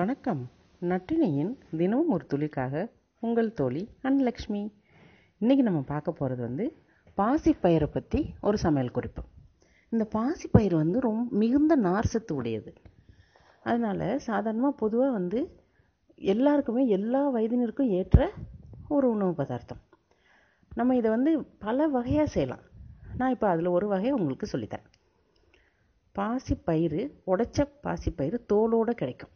வணக்கம். நட்டினியின் தினமும் ஒரு துளிக்காக உங்கள் தோழி அன்லக்ஷ்மி இன்றைக்கி நம்ம பார்க்க போகிறது வந்து பாசிப்பயிரை பற்றி ஒரு சமையல் குறிப்பு. இந்த பாசிப்பயிறு வந்து ரொம்ப மிகுந்த நார்சத்து உடையது. அதனால் சாதாரணமாக பொதுவாக வந்து எல்லாருக்குமே எல்லா வயதினருக்கும் ஏற்ற ஒரு உணவு பதார்த்தம். நம்ம இதை வந்து பல வகையாக செய்யலாம். நான் இப்போ அதில் ஒரு வகையை உங்களுக்கு சொல்லித்தரேன். பாசிப்பயிறு உடைச்ச பாசிப்பயிறு தோலோடு கிடைக்கும்.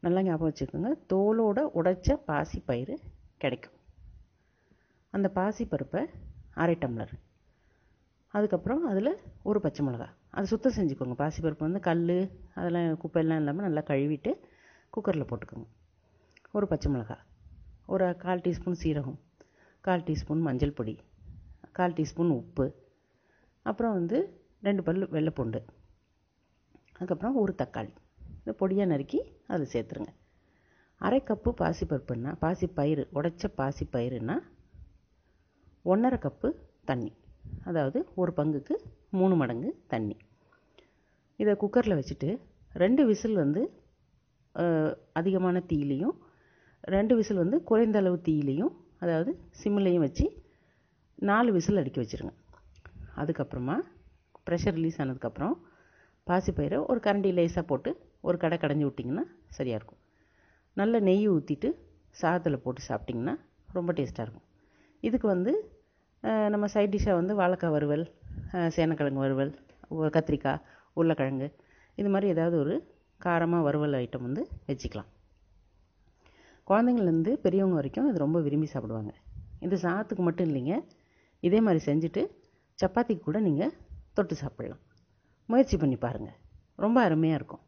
நல்லா ஞாபகம் வச்சுக்கோங்க. தோலோட உடைச்ச பாசி பயிறு கிடைக்கும். அந்த பாசி பருப்பை அரை டம்ளர். அதுக்கப்புறம் அதில் ஒரு பச்சை மிளகா அதை சுத்தம் செஞ்சுக்கோங்க. பாசி பருப்பு வந்து கல் அதெல்லாம் குப்பையெல்லாம் இல்லாமல் நல்லா கழுவிட்டு குக்கரில் போட்டுக்கோங்க. ஒரு பச்சை மிளகா ஒரு கால் டீஸ்பூன் சீரகம். கால் டீஸ்பூன் மஞ்சள் பொடி. கால் டீஸ்பூன் உப்பு. அப்புறம் வந்து ரெண்டு பல் வெள்ளைப்பூண்டு. அதுக்கப்புறம் ஒரு தக்காளி. இந்த பொடியாக நறுக்கி அதில் சேர்த்துருங்க. அரை கப்பு பாசிப்பருப்புன்னா பாசிப்பயிறு உடைச்ச பாசிப்பயிறுனா ஒன்றரை கப்பு தண்ணி. அதாவது ஒரு பங்குக்கு மூணு மடங்கு தண்ணி. இதை குக்கரில் வச்சுட்டு ரெண்டு விசில் வந்து அதிகமான தீயிலையும் ரெண்டு விசில் வந்து குறைந்த அளவு தீயிலையும் அதாவது சிம்மிலையும் வச்சு நாலு விசில் அடிக்க வச்சுருங்க. அதுக்கப்புறமா ப்ரெஷர் ரிலீஸ் ஆனதுக்கப்புறம் பாசிப்பயிரை ஒரு கரண்டி லேசாக போட்டு ஒரு கடை கடைஞ்சி விட்டிங்கன்னா சரியாக இருக்கும். நல்ல நெய் ஊற்றிட்டு சாதத்தில் போட்டு சாப்பிட்டிங்கன்னா ரொம்ப டேஸ்ட்டாக இருக்கும். இதுக்கு வந்து நம்ம சைட் டிஷ்ஷாக வந்து வாழைக்காய் வறுவல் சேனக்கிழங்கு வறுவல் கத்திரிக்காய் உருளைக்கிழங்கு இது மாதிரி ஏதாவது ஒரு காரமாக வறுவல் ஐட்டம் வந்து வச்சுக்கலாம். குழந்தைங்கள்லேருந்து பெரியவங்க வரைக்கும் இது ரொம்ப விரும்பி சாப்பிடுவாங்க. இது சாதத்துக்கு மட்டும் இல்லைங்க. இதே மாதிரி செஞ்சுட்டு சப்பாத்திக்கு கூட நீங்கள் தொட்டு சாப்பிட்லாம். முயற்சி பண்ணி பாருங்கள் ரொம்ப அருமையாக இருக்கும்.